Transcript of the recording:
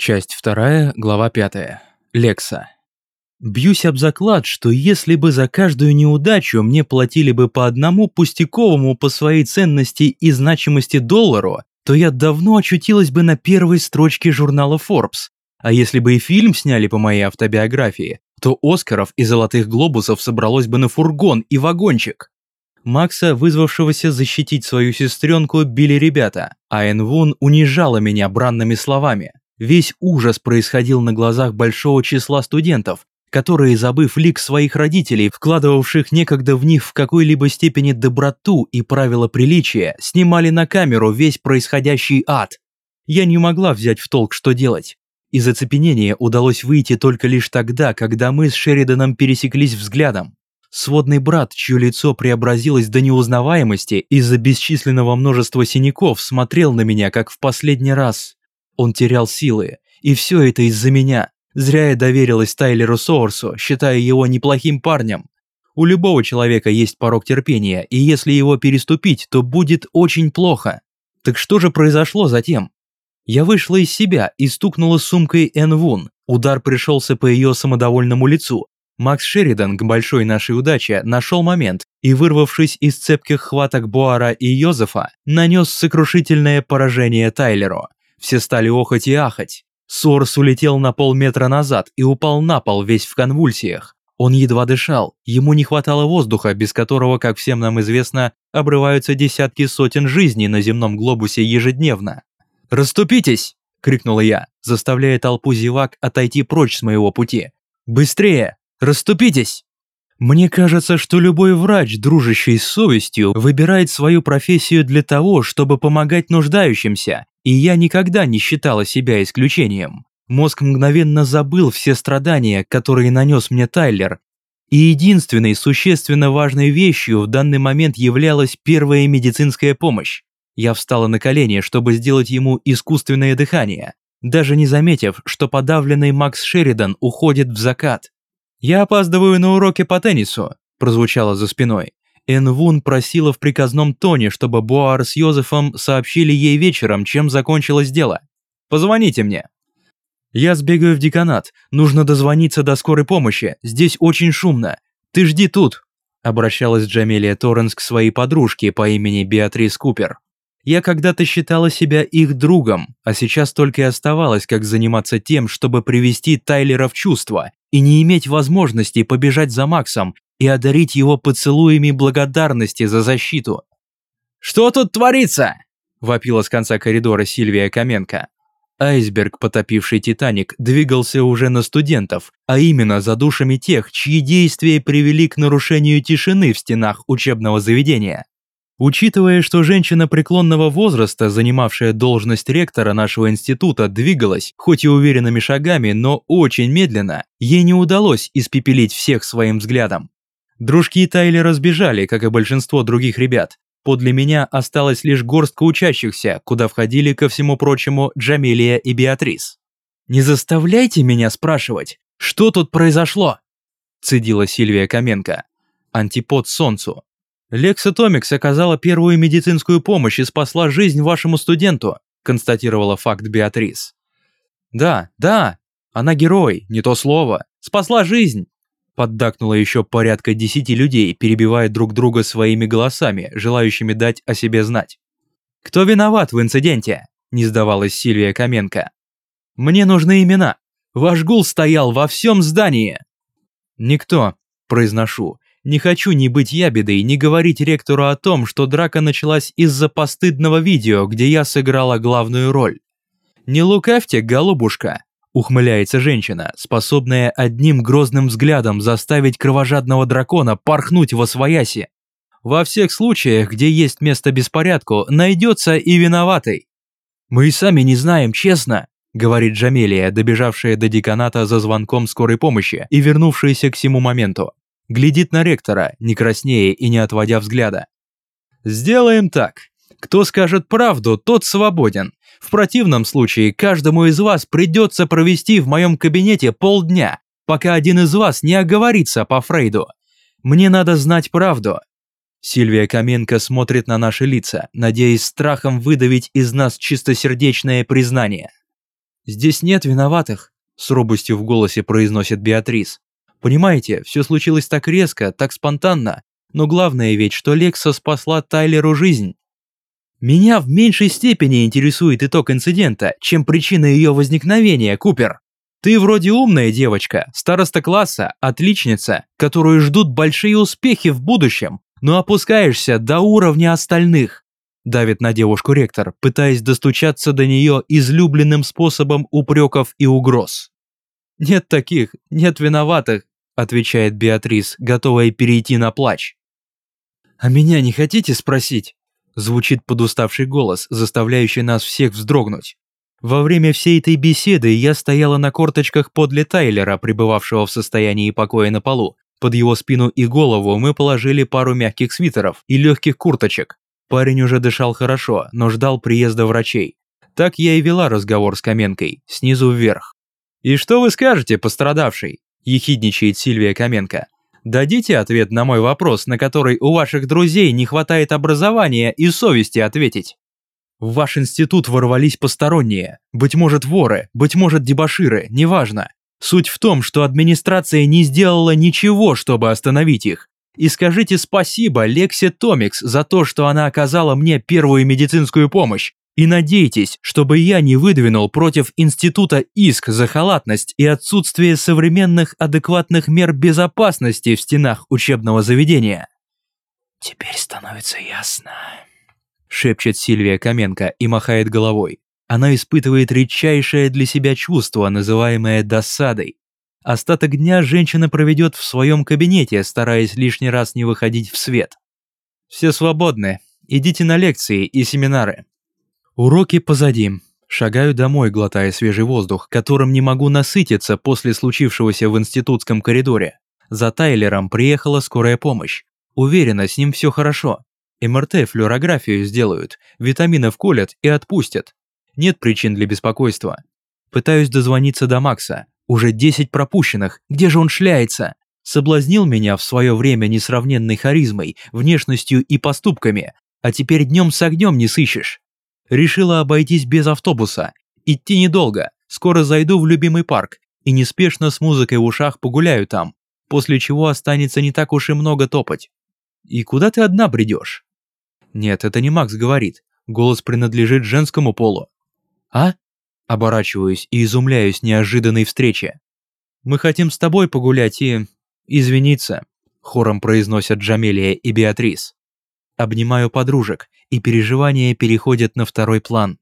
Часть вторая, глава пятая. Лекса. Бьюсь об заклад, что если бы за каждую неудачу мне платили бы по одному пустяковому по своей ценности и значимости доллару, то я давно очутилась бы на первой строчке журнала Forbes. А если бы и фильм сняли по моей автобиографии, то Оскаров и Золотых Глобусов собралось бы на фургон и вагончик. Макса, вызвавшегося защитить свою сестренку, били ребята, а Энвун унижала меня бранными словами. Весь ужас происходил на глазах большого числа студентов, которые, забыв лик своих родителей, вкладывавших некогда в них в какой-либо степени доброту и правила приличия, снимали на камеру весь происходящий ад. Я не могла взять в толк, что делать. Из оцепенения удалось выйти только лишь тогда, когда мы с Шериданом пересеклись взглядом. Сводный брат, чье лицо преобразилось до неузнаваемости из-за бесчисленного множества синяков, смотрел на меня, как в последний раз. Он терял силы, и все это из-за меня. Зря я доверилась Тайлеру Соурсу, считая его неплохим парнем. У любого человека есть порог терпения, и если его переступить, то будет очень плохо. Так что же произошло затем? Я вышла из себя и стукнула сумкой Эн Вун. Удар пришелся по ее самодовольному лицу. Макс Шеридан, к большой нашей удаче, нашел момент и, вырвавшись из цепких хваток Буара и Йозефа, нанес сокрушительное поражение Тайлеру. Все стали охать и ахать. Сорс улетел на полметра назад и упал на пол весь в конвульсиях. Он едва дышал, ему не хватало воздуха, без которого, как всем нам известно, обрываются десятки сотен жизней на земном глобусе ежедневно. «Раступитесь!» – крикнула я, заставляя толпу зевак отойти прочь с моего пути. «Быстрее! Раступитесь!» Мне кажется, что любой врач, дружащий с совестью, выбирает свою профессию для того, чтобы помогать нуждающимся, и я никогда не считала себя исключением. Мозг мгновенно забыл все страдания, которые нанес мне Тайлер, и единственной существенно важной вещью в данный момент являлась первая медицинская помощь. Я встала на колени, чтобы сделать ему искусственное дыхание, даже не заметив, что подавленный Макс Шеридан уходит в закат. «Я опаздываю на уроки по теннису», – прозвучало за спиной. Энвун просила в приказном тоне, чтобы Буар с Йозефом сообщили ей вечером, чем закончилось дело. «Позвоните мне». «Я сбегаю в деканат. Нужно дозвониться до скорой помощи. Здесь очень шумно. Ты жди тут», – обращалась Джамелия Торренс к своей подружке по имени Беатрис Купер. Я когда-то считала себя их другом, а сейчас только и оставалось, как заниматься тем, чтобы привести Тайлера в чувство и не иметь возможности побежать за Максом и одарить его поцелуями благодарности за защиту. «Что тут творится?» – вопила с конца коридора Сильвия Каменко. Айсберг, потопивший «Титаник», двигался уже на студентов, а именно за душами тех, чьи действия привели к нарушению тишины в стенах учебного заведения. Учитывая, что женщина преклонного возраста, занимавшая должность ректора нашего института, двигалась, хоть и уверенными шагами, но очень медленно, ей не удалось испепелить всех своим взглядом. Дружки Тайлера разбежали, как и большинство других ребят. Подле меня осталась лишь горстка учащихся, куда входили, ко всему прочему, Джамилия и Беатрис. «Не заставляйте меня спрашивать, что тут произошло?» цедила Сильвия Каменко. Антипод солнцу, «Лекса Томикс оказала первую медицинскую помощь и спасла жизнь вашему студенту», констатировала факт Беатрис. «Да, да, она герой, не то слово. Спасла жизнь!» Поддакнуло еще порядка десяти людей, перебивая друг друга своими голосами, желающими дать о себе знать. «Кто виноват в инциденте?» – не сдавалась Сильвия Каменко. «Мне нужны имена. Ваш гул стоял во всем здании!» «Никто», – произношу, не хочу ни быть ябедой, ни говорить ректору о том, что драка началась из-за постыдного видео, где я сыграла главную роль. «Не лукавьте, голубушка», – ухмыляется женщина, способная одним грозным взглядом заставить кровожадного дракона порхнуть во свояси. Во всех случаях, где есть место беспорядку, найдется и виноватый. «Мы и сами не знаем, честно», – говорит Джамелия, добежавшая до деканата за звонком скорой помощи и вернувшаяся к всему моменту глядит на ректора, не краснея и не отводя взгляда. «Сделаем так. Кто скажет правду, тот свободен. В противном случае каждому из вас придется провести в моем кабинете полдня, пока один из вас не оговорится по Фрейду. Мне надо знать правду». Сильвия Каменко смотрит на наши лица, надеясь страхом выдавить из нас чистосердечное признание. «Здесь нет виноватых», – с робостью в голосе произносит Беатрис. «Понимаете, все случилось так резко, так спонтанно, но главное ведь, что Лекса спасла Тайлеру жизнь. Меня в меньшей степени интересует итог инцидента, чем причина ее возникновения, Купер. Ты вроде умная девочка, староста класса, отличница, которую ждут большие успехи в будущем, но опускаешься до уровня остальных. Давит на девушку ректор, пытаясь достучаться до нее излюбленным способом упреков и угроз. «Нет таких, нет виноватых», отвечает Беатрис, готовая перейти на плач. «А меня не хотите спросить?» Звучит подуставший голос, заставляющий нас всех вздрогнуть. Во время всей этой беседы я стояла на корточках подле Тайлера, пребывавшего в состоянии покоя на полу. Под его спину и голову мы положили пару мягких свитеров и легких курточек. Парень уже дышал хорошо, но ждал приезда врачей. Так я и вела разговор с Каменкой, снизу вверх. «И что вы скажете, пострадавший?» – ехидничает Сильвия Каменко. Дадите ответ на мой вопрос, на который у ваших друзей не хватает образования и совести ответить. В ваш институт ворвались посторонние, быть может воры, быть может дебоширы, неважно. Суть в том, что администрация не сделала ничего, чтобы остановить их. И скажите спасибо Лексе Томикс за то, что она оказала мне первую медицинскую помощь, и надейтесь, чтобы я не выдвинул против института иск за халатность и отсутствие современных адекватных мер безопасности в стенах учебного заведения. Теперь становится ясно. Шепчет Сильвия Каменко и махает головой. Она испытывает редчайшее для себя чувство, называемое досадой. Остаток дня женщина проведет в своем кабинете, стараясь лишний раз не выходить в свет. Все свободны. Идите на лекции и семинары. Уроки позади. Шагаю домой, глотая свежий воздух, которым не могу насытиться после случившегося в институтском коридоре. За Тайлером приехала скорая помощь. Уверена, с ним все хорошо. МРТ, флюорографию сделают, витаминов колят и отпустят. Нет причин для беспокойства. Пытаюсь дозвониться до Макса. Уже 10 пропущенных. Где же он шляется? Соблазнил меня в свое время несравненной харизмой, внешностью и поступками, а теперь днем с огнем не сыщешь. Решила обойтись без автобуса. Идти недолго, скоро зайду в любимый парк и неспешно с музыкой в ушах погуляю там, после чего останется не так уж и много топать. И куда ты одна бредешь? Нет, это не Макс говорит. Голос принадлежит женскому полу. А? Оборачиваюсь и изумляюсь неожиданной встрече. Мы хотим с тобой погулять и... извиниться, хором произносят Джамелия и Беатрис. Обнимаю подружек, и переживания переходят на второй план.